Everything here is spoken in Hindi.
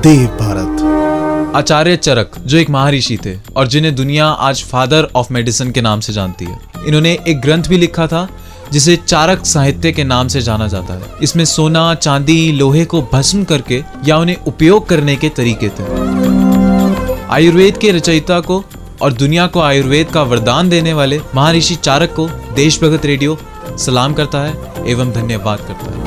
देव भारत। आचार्य चरक, जो एक महारिषि थे और जिन्हें दुनिया आज फादर ऑफ़ मेडिसिन के नाम से जानती है। इन्होंने एक ग्रंथ भी लिखा था, जिसे चारक साहित्य के नाम से जाना जाता है। इसमें सोना, चांदी, लोहे को भस्म करके या उन्हें उपयोग करने के तरीके थे। आयुर्वेद के रचयिता को और दुनिया को आयुर्वेद का वरदान देने वाले महर्षि चारक को देशभगत रेडियो सलाम करता है एवं धन्यवाद करता है।